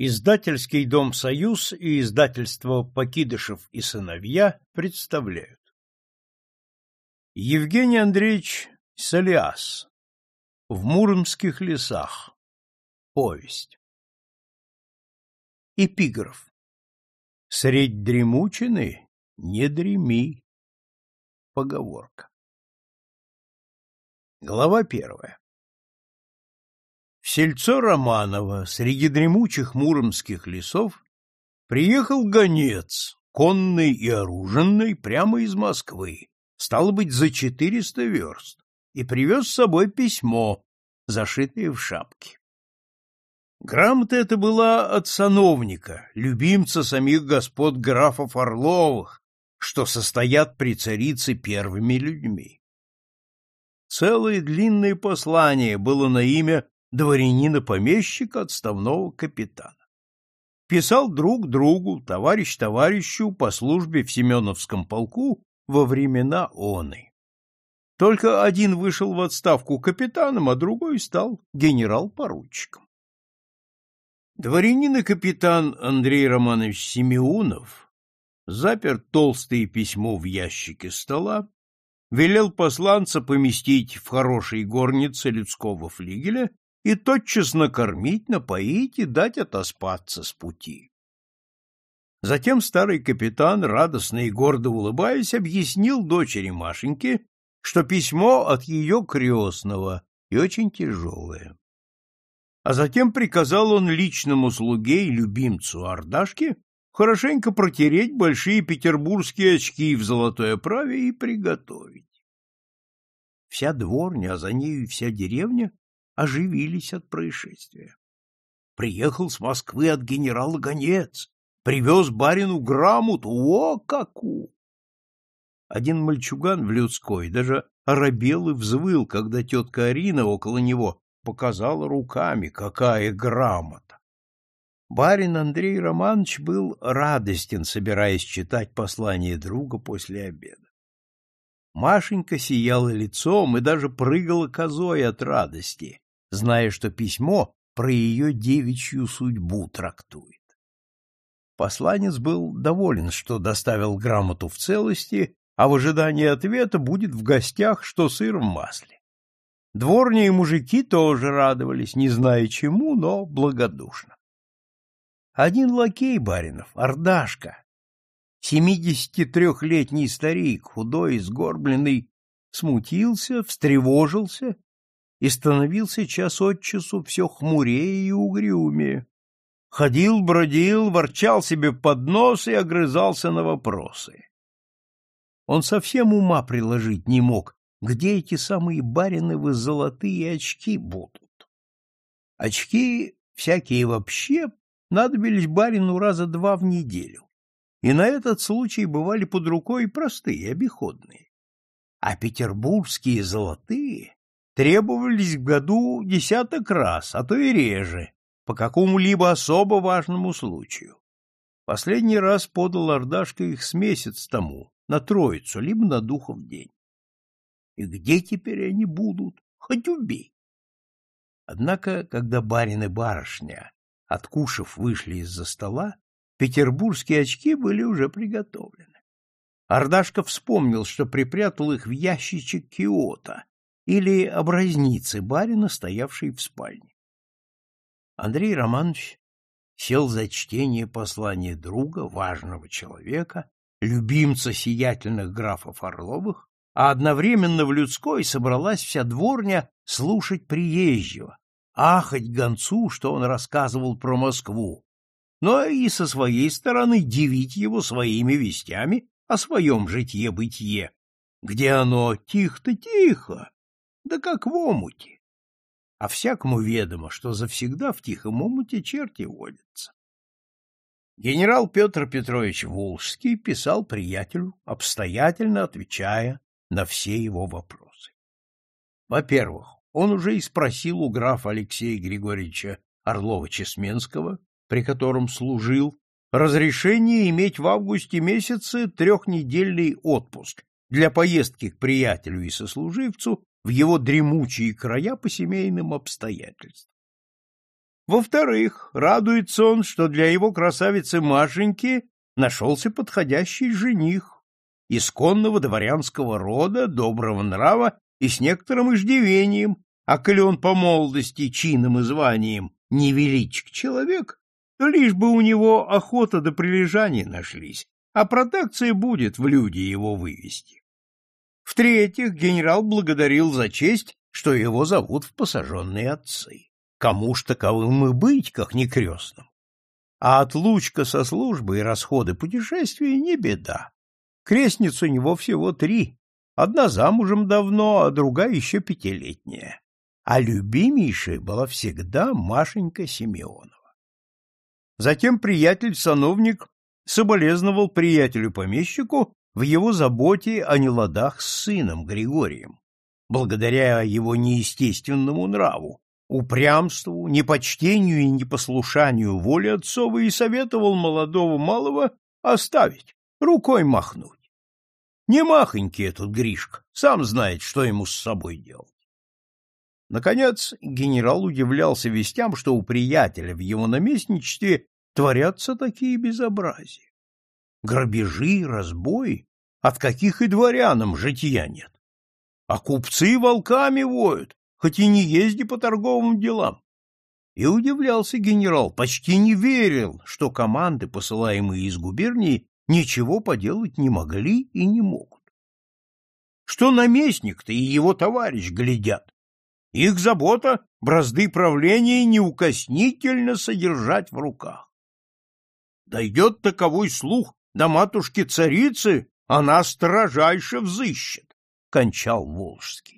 Издательский дом «Союз» и издательство «Покидышев и сыновья» представляют. Евгений Андреевич Солиас. В Муромских лесах. Повесть. Эпиграф. Средь дремучины не дреми. Поговорка. Глава первая. Сельцо Романово среди дремучих муромских лесов приехал гонец, конный и оруженный, прямо из Москвы, стало быть, за четыреста верст, и привез с собой письмо, зашитое в шапке. Грамота эта была от сановника, любимца самих господ графов Орловых, что состоят при царице первыми людьми. Целое длинное послание было на имя дворянина-помещика, отставного капитана. Писал друг другу, товарищ товарищу по службе в Семеновском полку во времена оны. Только один вышел в отставку капитаном, а другой стал генерал-поручиком. Дворянин и капитан Андрей Романович Семеунов запер толстое письмо в ящике стола, велел посланца поместить в хорошей горнице людского флигеля и тотчас накормить, напоить и дать отоспаться с пути. Затем старый капитан, радостно и гордо улыбаясь, объяснил дочери Машеньке, что письмо от ее крестного и очень тяжелое. А затем приказал он личному слуге и любимцу Ардашке хорошенько протереть большие петербургские очки в золотой оправе и приготовить. Вся дворня, а за нею и вся деревня оживились от происшествия. Приехал с Москвы от генерала гонец, привез барину грамоту, о, каку! Один мальчуган в людской даже оробел и взвыл, когда тетка Арина около него показала руками, какая грамота. Барин Андрей Романович был радостен, собираясь читать послание друга после обеда. Машенька сияла лицом и даже прыгала козой от радости, зная, что письмо про ее девичью судьбу трактует. Посланец был доволен, что доставил грамоту в целости, а в ожидании ответа будет в гостях, что сыр в масле. Дворни и мужики тоже радовались, не зная чему, но благодушно. Один лакей баринов, Ардашка, семидесяти трехлетний старик, худой и сгорбленный, смутился, встревожился и становился час от часу все хмурее и угрюмее. Ходил, бродил, ворчал себе под нос и огрызался на вопросы. Он совсем ума приложить не мог, где эти самые бариновы золотые очки будут. Очки всякие вообще надобились барину раза два в неделю, и на этот случай бывали под рукой простые, обиходные. А петербургские золотые требовались в году десяток раз, а то и реже, по какому-либо особо важному случаю. Последний раз подал Ардашка их с месяц тому, на Троицу, либо на Духов день. И где теперь они будут? Хоть убей! Однако, когда барин и барышня, откушав, вышли из-за стола, петербургские очки были уже приготовлены. Ардашка вспомнил, что припрятал их в ящичек Киота, или образницы барина, стоявшей в спальне. Андрей Романович сел за чтение послания друга, важного человека, любимца сиятельных графов Орловых, а одновременно в людской собралась вся дворня слушать приезжего, ахать гонцу, что он рассказывал про Москву, но и со своей стороны дивить его своими вестями о своем житье-бытие, где оно тихо-тихо, да как в омуте. А всякому ведомо, что завсегда в тихом омуте черти водятся. Генерал Петр Петрович Волжский писал приятелю, обстоятельно отвечая на все его вопросы. Во-первых, он уже и спросил у графа Алексея Григорьевича Орлова-Чесменского, при котором служил, разрешение иметь в августе месяце трехнедельный отпуск для поездки к приятелю и сослуживцу в его дремучие края по семейным обстоятельствам. Во-вторых, радуется он, что для его красавицы Машеньки нашелся подходящий жених, исконного дворянского рода, доброго нрава и с некоторым иждивением, а коли он по молодости, чином и званием невеличк человек, то лишь бы у него охота до прилежания нашлись, а протекция будет в люди его вывести. В-третьих, генерал благодарил за честь, что его зовут в посаженные отцы. Кому ж таковым и быть, как не крестным? А отлучка со службы и расходы путешествия не беда. Крестниц у него всего три. Одна замужем давно, а другая еще пятилетняя. А любимейшей была всегда Машенька Симеонова. Затем приятель-сановник соболезновал приятелю-помещику в его заботе о неладах с сыном Григорием, благодаря его неестественному нраву, упрямству, непочтению и непослушанию воли отцовой и советовал молодого малого оставить, рукой махнуть. Не махонький этот Гришка, сам знает, что ему с собой делать. Наконец, генерал удивлялся вестям, что у приятеля в его наместничестве творятся такие безобразия. Грабежи, разбои, от каких и дворянам жития нет. А купцы волками воют, хоть и не езди по торговым делам. И удивлялся генерал, почти не верил, что команды, посылаемые из губернии, ничего поделать не могли и не могут. Что наместник-то и его товарищ глядят? Их забота — бразды правления неукоснительно содержать в руках. Дойдет таковой слух до матушки-царицы, она строжайше взыщет, — кончал Волжский.